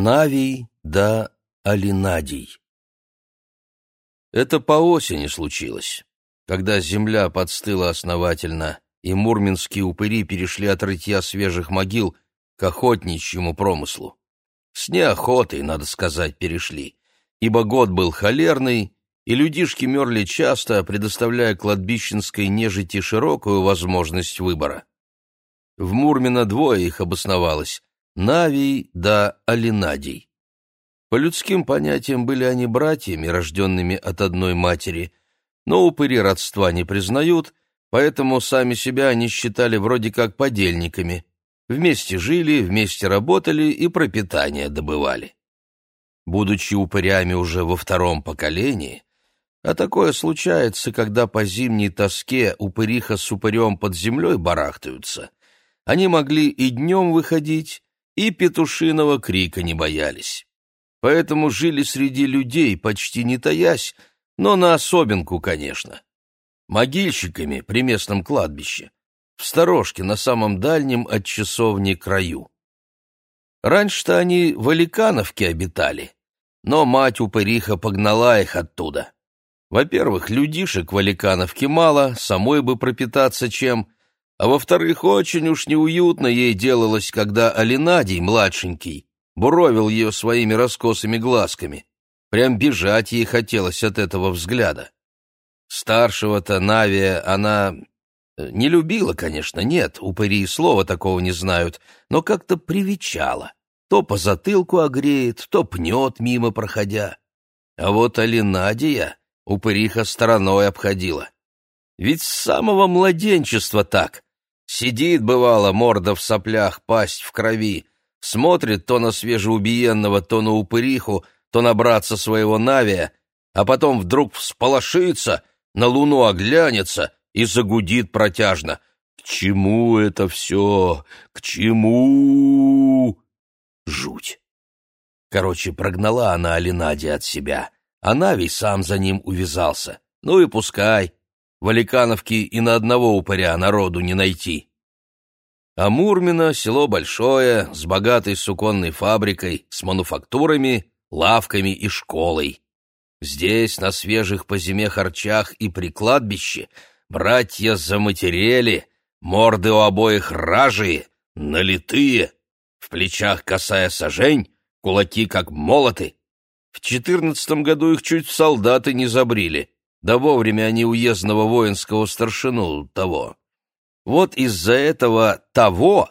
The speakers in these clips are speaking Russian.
Навий да Алинадий. Это по осени случилось, когда земля подстыла основательно, и мурминские упыри перешли от рытья свежих могил к охотничьему промыслу. С неохотой, надо сказать, перешли, ибо год был холерный, и людишки мерли часто, предоставляя кладбищенской нежити широкую возможность выбора. В Мурмино двое их обосновалось — Навий да Алинадий. По людским понятиям были они братьями, рожденными от одной матери, но упыри родства не признают, поэтому сами себя они считали вроде как подельниками. Вместе жили, вместе работали и пропитание добывали. Будучи упырями уже во втором поколении, а такое случается, когда по зимней тоске упыриха с упырем под землей барахтаются, они могли и днем выходить, и петушиного крика не боялись поэтому жили среди людей, почти не таясь, но на особенку, конечно. Могильщиками при местном кладбище, в сторожке на самом дальнем от часовни краю. Раньше-то они в Аликановке обитали, но мать упыриха погнала их оттуда. Во-первых, людишек в Аликановке мало, самой бы пропитаться чем, а во-вторых, очень уж неуютно ей делалось, когда Алинадий, младшенький, буровил ее своими раскосыми глазками. Прям бежать ей хотелось от этого взгляда. Старшего-то Навия она э, не любила, конечно, нет, упыри и слова такого не знают, но как-то привечала. То по затылку огреет, то пнет мимо проходя. А вот Алинадия упыриха стороной обходила. Ведь с самого младенчества так. Сидит, бывало, морда в соплях, пасть в крови, смотрит то на свежеубиенного, то на упыриху, то на братца своего Навия, а потом вдруг всполошится, на луну оглянется и загудит протяжно. «К чему это все? К чему?» Жуть. Короче, прогнала она Алинаде от себя, а Навий сам за ним увязался. Ну и пускай. В Аликановке и на одного упыря народу не найти. А Мурмино — село большое, с богатой суконной фабрикой, с мануфактурами, лавками и школой. Здесь, на свежих по зиме харчах и при кладбище, братья заматерели, морды у обоих ражие, налитые, в плечах косая сажень, кулаки как молоты. В четырнадцатом году их чуть солдаты не забрили, да вовремя они уездного воинского старшину того. Вот из-за этого того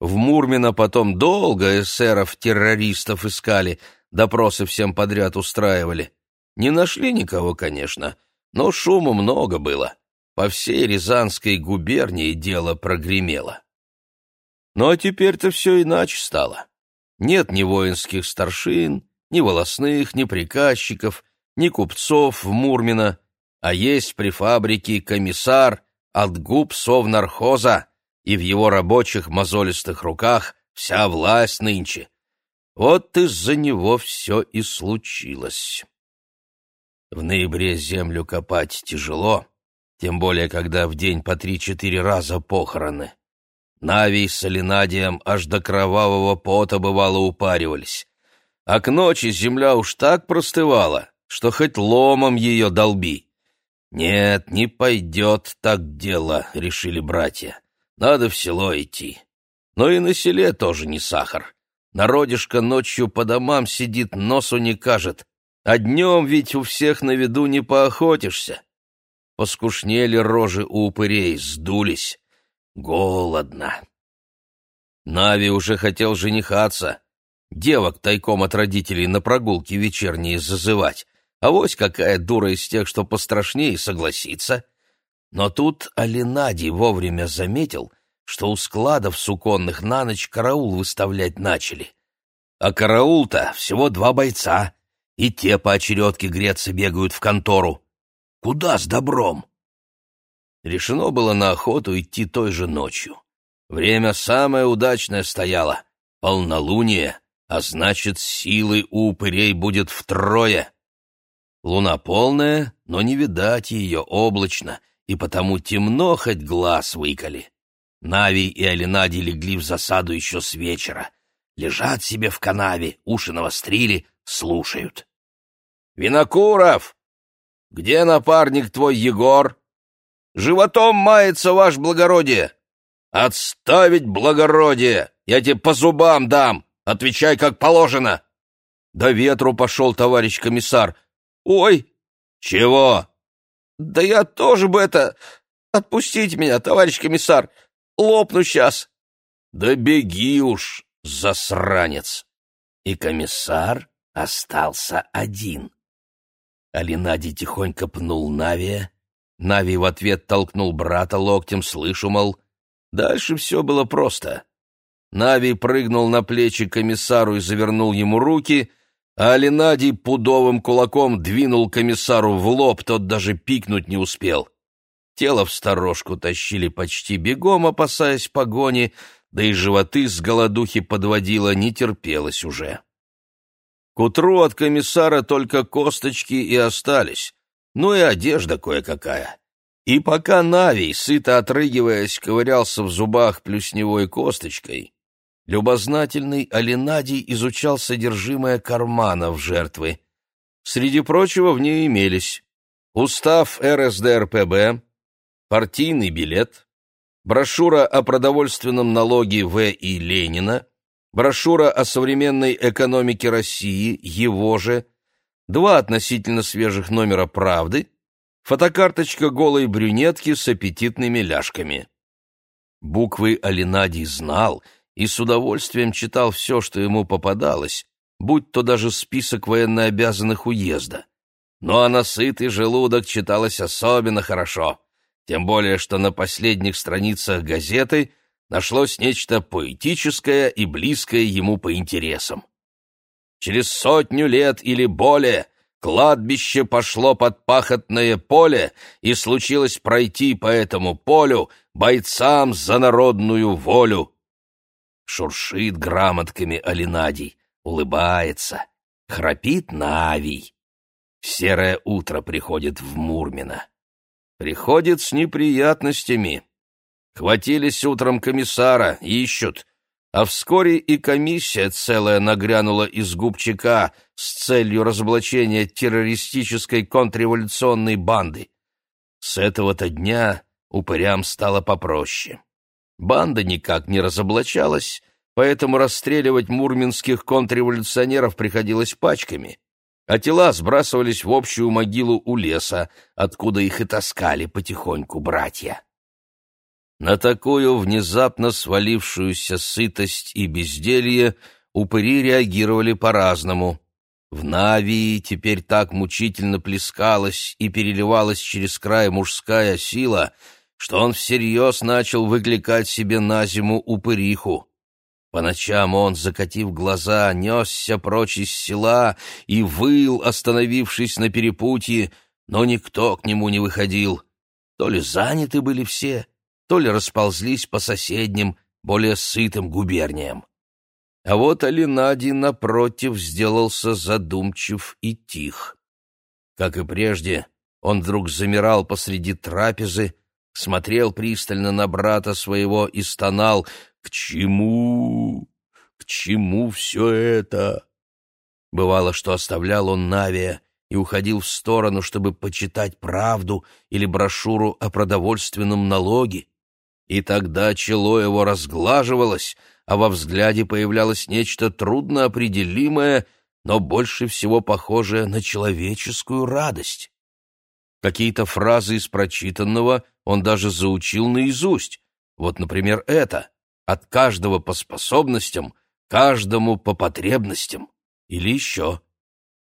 в Мурмино потом долго эсеров-террористов искали, допросы всем подряд устраивали. Не нашли никого, конечно, но шума много было. По всей Рязанской губернии дело прогремело. Ну а теперь-то все иначе стало. Нет ни воинских старшин, ни волосных, ни приказчиков, ни купцов в Мурмино, а есть при фабрике комиссар от губ совнархоза, и в его рабочих мозолистых руках вся власть нынче. Вот из-за него все и случилось. В ноябре землю копать тяжело, тем более, когда в день по три-четыре раза похороны. Навий с Алинадием аж до кровавого пота бывало упаривались. А к ночи земля уж так простывала, что хоть ломом ее долби. «Нет, не пойдет так дело», — решили братья. «Надо в село идти». Но и на селе тоже не сахар. Народишко ночью по домам сидит, носу не кажет, а днем ведь у всех на виду не поохотишься. Поскушнели рожи у упырей, сдулись. Голодно. Нави уже хотел женихаться, девок тайком от родителей на прогулки вечерние зазывать. А вось какая дура из тех, что пострашнее, согласится. Но тут Алинадий вовремя заметил, что у складов суконных на ночь караул выставлять начали. А караул-то всего два бойца, и те по очередке греться бегают в контору. Куда с добром? Решено было на охоту идти той же ночью. Время самое удачное стояло — полнолуние, а значит, силы у упырей будет втрое. Луна полная, но не видать ее облачно, и потому темно хоть глаз выколи. Навий и Алинади легли в засаду еще с вечера. лежат себе в канаве, уши навострили, слушают. «Винокуров! Где напарник твой Егор? Животом мается, ваш благородие! Отставить благородие! Я тебе по зубам дам! Отвечай, как положено!» «До ветру пошел, товарищ комиссар!» «Ой!» «Чего?» «Да я тоже бы это... Отпустите меня, товарищ комиссар! Лопну сейчас!» «Да беги уж, засранец!» И комиссар остался один. Алинади тихонько пнул Навия. Нави в ответ толкнул брата локтем, слышу, мол. Дальше все было просто. Нави прыгнул на плечи комиссару и завернул ему руки, а Алинадий пудовым кулаком двинул комиссару в лоб, тот даже пикнуть не успел. Тело в сторожку тащили почти бегом, опасаясь погони, да и животы с голодухи подводило, не терпелось уже. К утру от комиссара только косточки и остались, ну и одежда кое-какая. И пока Навий, сыто отрыгиваясь, ковырялся в зубах плюсневой косточкой, любознательный Алинадий изучал содержимое карманов жертвы. Среди прочего в ней имелись устав РСДРПБ, партийный билет, брошюра о продовольственном налоге В. И. Ленина, брошюра о современной экономике России, его же, два относительно свежих номера «Правды», фотокарточка голой брюнетки с аппетитными ляжками. Буквы Алинадий знал и с удовольствием читал все, что ему попадалось, будь то даже список военнообязанных уезда. Но а на сытый желудок читалось особенно хорошо, тем более что на последних страницах газеты нашлось нечто поэтическое и близкое ему по интересам. Через сотню лет или более кладбище пошло под пахотное поле, и случилось пройти по этому полю бойцам за народную волю. Шуршит грамотками Алинадий, улыбается, храпит Навий. Серое утро приходит в Мурмино. Приходит с неприятностями. Хватились утром комиссара, ищут, а вскоре и комиссия целая нагрянула из губчака с целью разоблачения террористической контрреволюционной банды. С этого-то дня упырям стало попроще. Банда никак не разоблачалась, поэтому расстреливать мурминских контрреволюционеров приходилось пачками, а тела сбрасывались в общую могилу у леса, откуда их и таскали потихоньку братья. На такую внезапно свалившуюся сытость и безделье упыри реагировали по-разному. В Навии теперь так мучительно плескалась и переливалась через край мужская сила, что он всерьез начал выкликать себе на зиму упыриху. По ночам он, закатив глаза, несся прочь из села и выл, остановившись на перепутье, но никто к нему не выходил. То ли заняты были все, то ли расползлись по соседним, более сытым губерниям. А вот Алинадий, напротив, сделался задумчив и тих. Как и прежде, он вдруг замирал посреди трапезы, смотрел пристально на брата своего и стонал «К чему? К чему все это?» Бывало, что оставлял он Навия и уходил в сторону, чтобы почитать правду или брошюру о продовольственном налоге. И тогда чело его разглаживалось, а во взгляде появлялось нечто трудноопределимое, но больше всего похожее на человеческую радость. Какие-то фразы из прочитанного он даже заучил наизусть. Вот, например, это «от каждого по способностям, каждому по потребностям». Или еще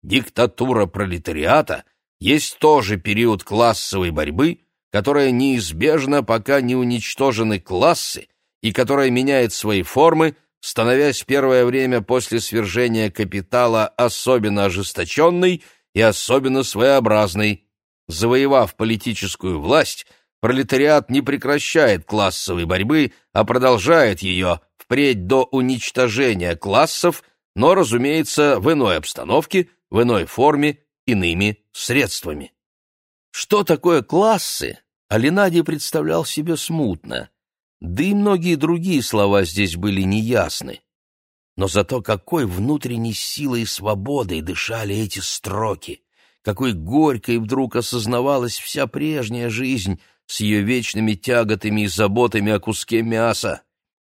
«диктатура пролетариата» есть тоже период классовой борьбы, которая неизбежна, пока не уничтожены классы, и которая меняет свои формы, становясь первое время после свержения капитала особенно ожесточенной и особенно своеобразной. Завоевав политическую власть, пролетариат не прекращает классовой борьбы, а продолжает ее впредь до уничтожения классов, но, разумеется, в иной обстановке, в иной форме, иными средствами. Что такое классы, Алинадий представлял себе смутно, да и многие другие слова здесь были неясны. но зато какой внутренней силой и свободой дышали эти строки, какой горькой вдруг осознавалась вся прежняя жизнь с ее вечными тяготами и заботами о куске мяса,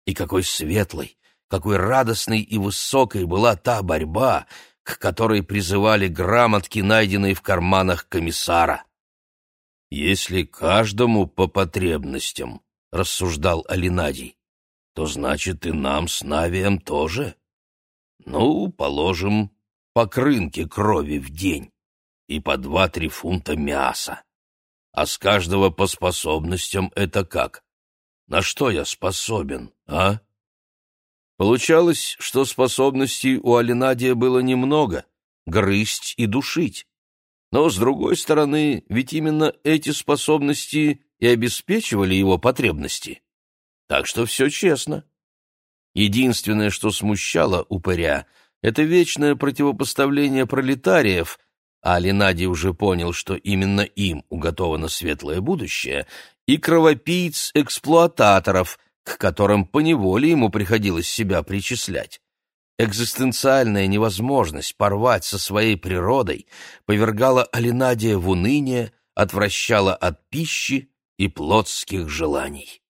и какой светлой, какой радостной и высокой была та борьба, к которой призывали грамотки, найденные в карманах комиссара. «Если каждому по потребностям», — рассуждал Алинадий, то значит и нам с Навием тоже. Ну, положим, по крынке крови в день и по два-три фунта мяса. А с каждого по способностям это как? На что я способен, а? Получалось, что способностей у Алинадия было немного — грызть и душить. Но, с другой стороны, ведь именно эти способности и обеспечивали его потребности. Так что все честно. Единственное, что смущало упыря, это вечное противопоставление пролетариев, а Ленадий уже понял, что именно им уготовано светлое будущее, и кровопийц-эксплуататоров, к которым поневоле ему приходилось себя причислять. Экзистенциальная невозможность порвать со своей природой повергала Алинадия в уныние, отвращала от пищи и плотских желаний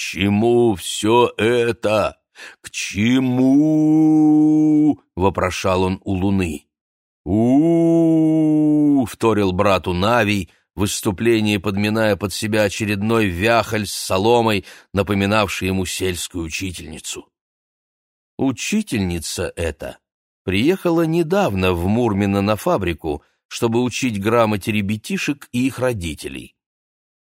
чему все это? К чему?» — вопрошал он у луны. У, вторил брату Навий, в выступлении подминая под себя очередной вяхаль с соломой, напоминавший ему сельскую учительницу. Учительница эта приехала недавно в Мурмино на фабрику, чтобы учить грамоте ребятишек и их родителей.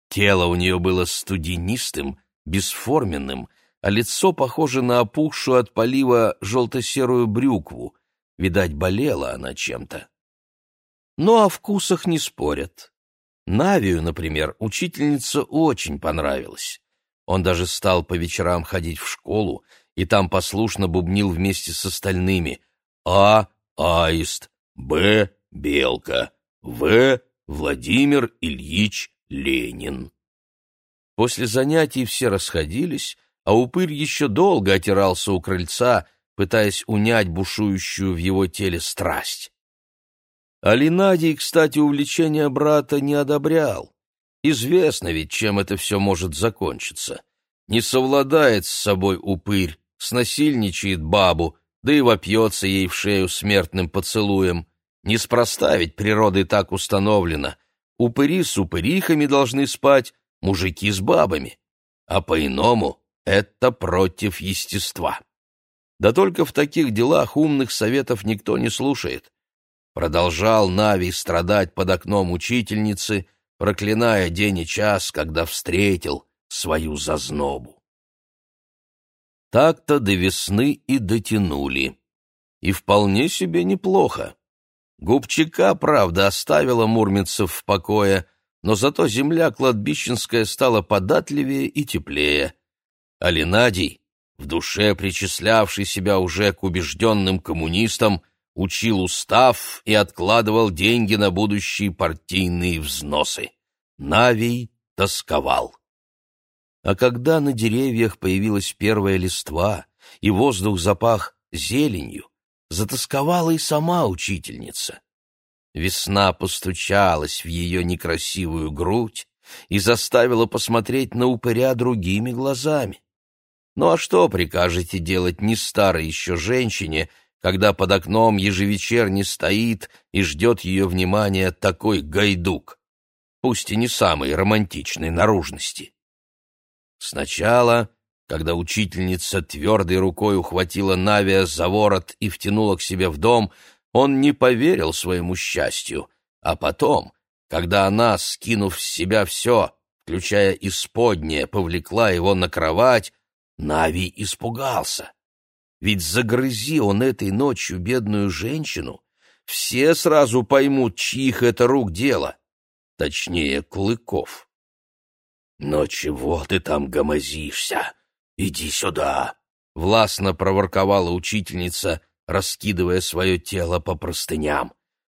Тело у нее было студенистым, бесформенным, а лицо похоже на опухшую от полива желто-серую брюкву. Видать, болела она чем-то. Но о вкусах не спорят. Навию, например, учительница очень понравилась. Он даже стал по вечерам ходить в школу и там послушно бубнил вместе с остальными «А. Аист», «Б. Белка», «В. Владимир Ильич Ленин». После занятий все расходились, а упырь еще долго отирался у крыльца, пытаясь унять бушующую в его теле страсть. Алинадий, кстати, увлечение брата не одобрял. Известно ведь, чем это все может закончиться. Не совладает с собой упырь, снасильничает бабу, да и вопьется ей в шею смертным поцелуем. Неспроста ведь природой так установлено. Упыри с упырихами должны спать, мужики с бабами, а по-иному это против естества. Да только в таких делах умных советов никто не слушает. Продолжал Нави страдать под окном учительницы, проклиная день и час, когда встретил свою зазнобу. Так-то до весны и дотянули. И вполне себе неплохо. Губчика, правда, оставила Мурминцев в покое, но зато земля кладбищенская стала податливее и теплее. А Ленадий, в душе причислявший себя уже к убежденным коммунистам, учил устав и откладывал деньги на будущие партийные взносы. Навий тосковал. А когда на деревьях появилась первая листва, и воздух запах зеленью, затасковала и сама учительница. Весна постучалась в ее некрасивую грудь и заставила посмотреть на упыря другими глазами. Ну а что прикажете делать не старой еще женщине, когда под окном ежевечерне стоит и ждет ее внимания такой гайдук, пусть и не самой романтичной наружности? Сначала, когда учительница твердой рукой ухватила Навия за ворот и втянула к себе в дом, он не поверил своему счастью, а потом, когда она, скинув с себя все, включая исподнее, повлекла его на кровать, Нави испугался. Ведь загрызи он этой ночью бедную женщину, все сразу поймут, чьих это рук дело, точнее, клыков. «Но чего ты там гомозишься? Иди сюда!» — властно проворковала учительница, раскидывая свое тело по простыням.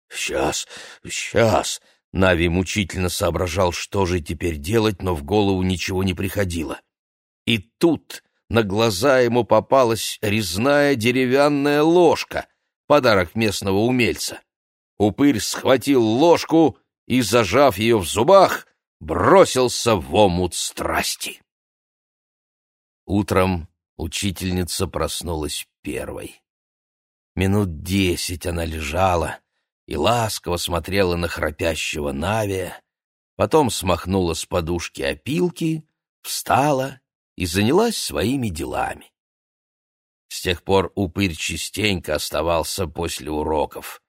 «Сейчас, сейчас!» Нави мучительно соображал, что же теперь делать, но в голову ничего не приходило. И тут на глаза ему попалась резная деревянная ложка, подарок местного умельца. Упырь схватил ложку и, зажав ее в зубах, бросился в омут страсти. Утром учительница проснулась первой. Минут десять она лежала и ласково смотрела на храпящего Навия, потом смахнула с подушки опилки, встала и занялась своими делами. С тех пор упырь частенько оставался после уроков.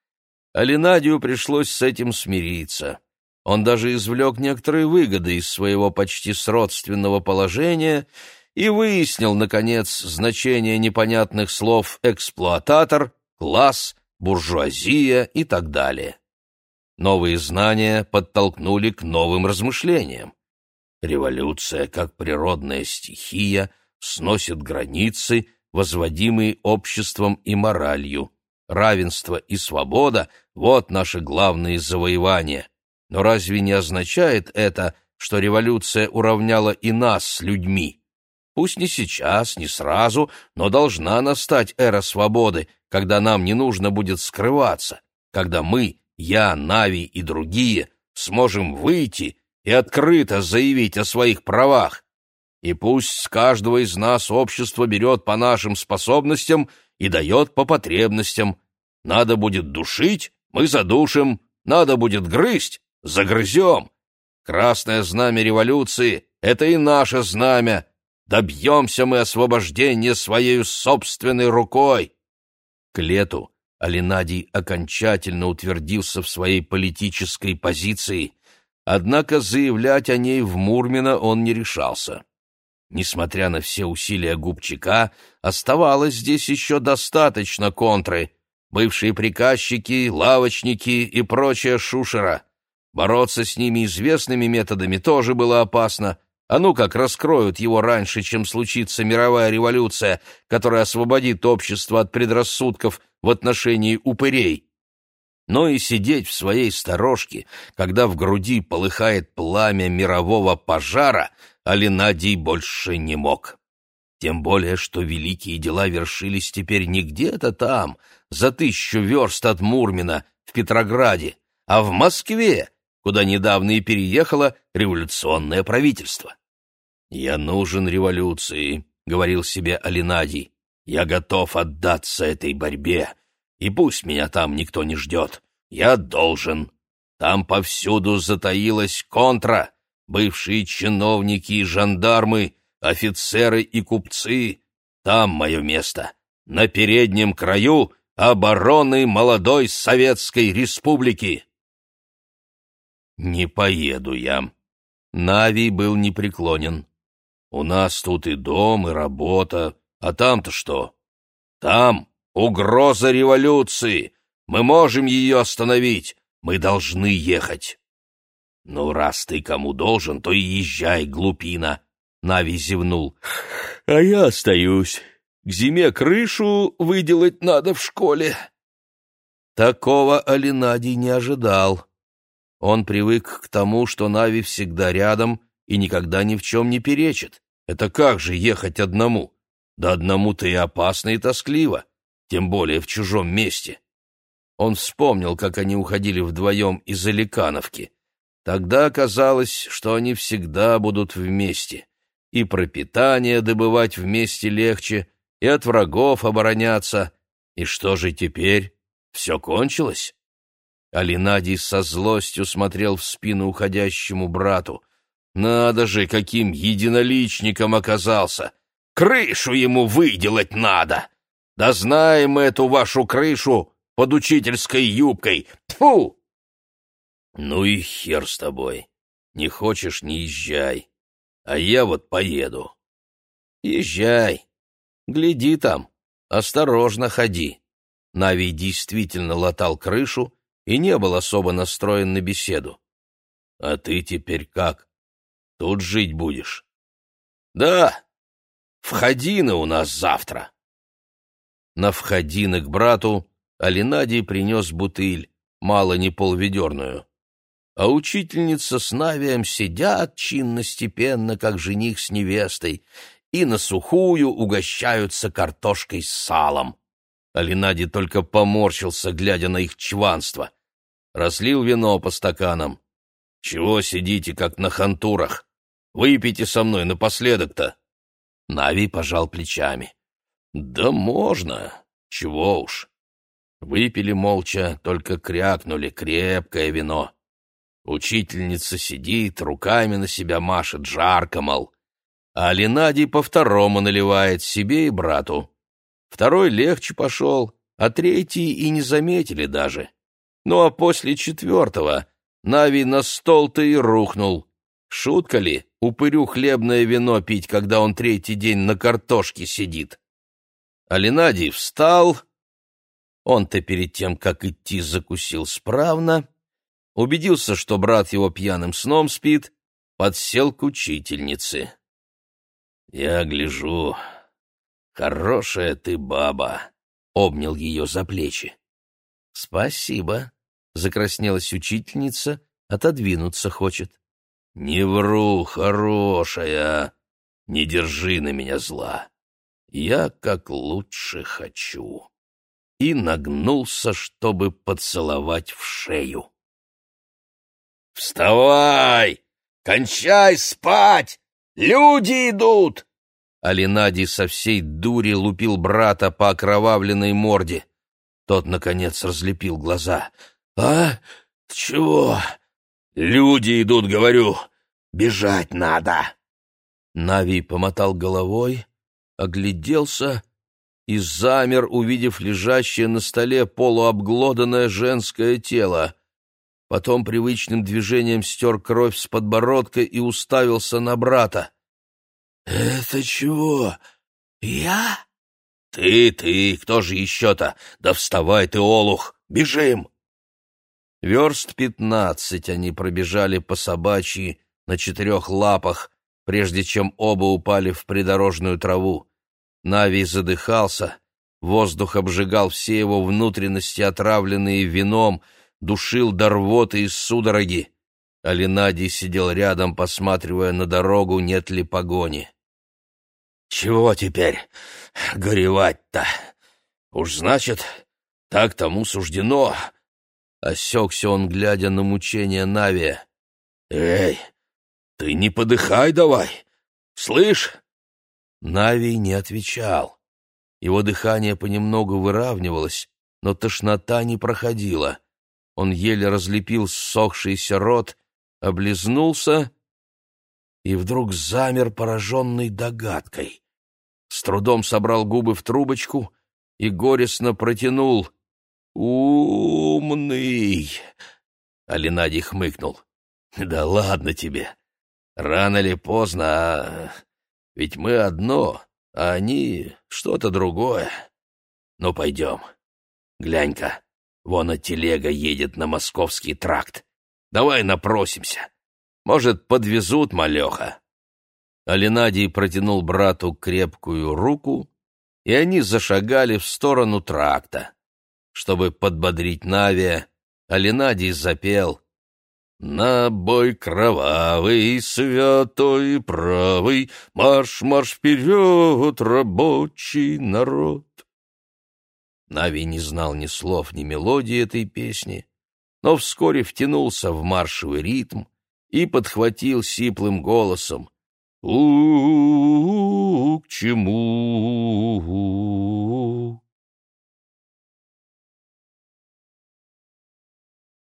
А Ленадию пришлось с этим смириться. Он даже извлек некоторые выгоды из своего почти сродственного положения и выяснил, наконец, значение непонятных слов «эксплуататор», «класс», «буржуазия» и так далее. Новые знания подтолкнули к новым размышлениям. Революция, как природная стихия, сносит границы, возводимые обществом и моралью. Равенство и свобода — вот наши главные завоевания. Но разве не означает это, что революция уравняла и нас с людьми? Пусть не сейчас, не сразу, но должна настать эра свободы, когда нам не нужно будет скрываться, когда мы, я, Нави и другие, сможем выйти и открыто заявить о своих правах. И пусть с каждого из нас общество берет по нашим способностям и дает по потребностям. Надо будет душить, мы задушим, надо будет грызть, загрызем. Красное знамя революции — это и наше знамя. Добьемся мы освобождения своей собственной рукой. К лету Алинадий окончательно утвердился в своей политической позиции, однако заявлять о ней в Мурмино он не решался. Несмотря на все усилия Губчака, оставалось здесь еще достаточно контры, бывшие приказчики, лавочники и прочая шушера. Бороться с ними известными методами тоже было опасно — а ну как раскроют его раньше, чем случится мировая революция, которая освободит общество от предрассудков в отношении упырей. Но и сидеть в своей сторожке, когда в груди полыхает пламя мирового пожара, Алинадий больше не мог. Тем более, что великие дела вершились теперь не где-то там, за тысячу верст от Мурмина, в Петрограде, а в Москве, куда недавно и переехало революционное правительство. «Я нужен революции», — говорил себе Алинадий. «Я готов отдаться этой борьбе, и пусть меня там никто не ждет. Я должен. Там повсюду затаилась контра, бывшие чиновники и жандармы, офицеры и купцы. Там мое место, на переднем краю обороны молодой Советской Республики». «Не поеду я». Навий был непреклонен. У нас тут и дом, и работа, а там-то что? Там угроза революции. Мы можем ее остановить. Мы должны ехать. Ну, раз ты кому должен, то и езжай, глупина. Нави зевнул. А я остаюсь. К зиме крышу выделать надо в школе. Такого Алинадий не ожидал. Он привык к тому, что Нави всегда рядом и никогда ни в чем не перечит. Это как же ехать одному? Да одному-то и опасно, и тоскливо, тем более в чужом месте. Он вспомнил, как они уходили вдвоем из Аликановки. Тогда оказалось, что они всегда будут вместе. И пропитание добывать вместе легче, и от врагов обороняться. И что же теперь? Все кончилось? Алинадий со злостью смотрел в спину уходящему брату. Надо же, каким единоличником оказался! Крышу ему выделать надо! Да знаем мы эту вашу крышу под учительской юбкой! Тьфу! Ну и хер с тобой. Не хочешь — не езжай. А я вот поеду. Езжай. Гляди там. Осторожно ходи. Навий действительно латал крышу и не был особо настроен на беседу. А ты теперь как? Тут жить будешь. Да, входины у нас завтра. На входины к брату Алинадий принес бутыль, мало не полведерную. А учительница с Навием сидят чинно-степенно, как жених с невестой, и на сухую угощаются картошкой с салом. Алинади только поморщился, глядя на их чванство. Разлил вино по стаканам. «Чего сидите, как на хантурах? Выпейте со мной напоследок-то!» Нави пожал плечами. «Да можно. Чего уж». Выпили молча, только крякнули крепкое вино. Учительница сидит, руками на себя машет, жарко, мол. А Ленадий по второму наливает себе и брату. Второй легче пошел, а третий и не заметили даже. Ну а после четвертого Нави на стол-то и рухнул. Шутка ли, упырю хлебное вино пить, когда он третий день на картошке сидит? А Ленадий встал. Он-то перед тем, как идти, закусил справно, убедился, что брат его пьяным сном спит, подсел к учительнице. «Я гляжу, хорошая ты баба», — обнял ее за плечи. «Спасибо», — закраснелась учительница, отодвинуться хочет. «Не вру, хорошая, не держи на меня зла. Я как лучше хочу». И нагнулся, чтобы поцеловать в шею. «Вставай! Кончай спать! Люди идут!» Алинади со всей дури лупил брата по окровавленной морде. Тот, наконец, разлепил глаза. «А? Чего?» «Люди идут, говорю. Бежать надо!» Нави помотал головой, огляделся и замер, увидев лежащее на столе полуобглоданное женское тело. Потом привычным движением стер кровь с подбородка и уставился на брата. «Это чего? Я?» «Ты, ты, кто же еще-то? Да вставай ты, олух! Бежим!» Верст пятнадцать они пробежали по собачьи на четырех лапах, прежде чем оба упали в придорожную траву. Нави задыхался, воздух обжигал все его внутренности, отравленные вином, душил до рвоты и судороги. Алинадий сидел рядом, посматривая на дорогу, нет ли погони. «Чего теперь горевать-то? Уж значит, так тому суждено!» Осекся он, глядя на мучения Навия. «Эй, ты не подыхай давай! Слышь?» Навий не отвечал. Его дыхание понемногу выравнивалось, но тошнота не проходила. Он еле разлепил ссохшийся рот, облизнулся и вдруг замер, пораженный догадкой. С трудом собрал губы в трубочку и горестно протянул — «Умный!» — Алинадий хмыкнул. «Да ладно тебе. Рано или поздно, а... ведь мы одно, а они что-то другое. Ну, пойдем. Глянь-ка, вон от телега едет на московский тракт. Давай напросимся. Может, подвезут малеха». Алинадий протянул брату крепкую руку, и они зашагали в сторону тракта. Чтобы подбодрить Навия, Алинадий запел «На бой кровавый, святой правый, Марш-марш вперед, рабочий народ!» Нави не знал ни слов, ни мелодии этой песни, но вскоре втянулся в маршевый ритм и подхватил сиплым голосом «У, -у, -у к чему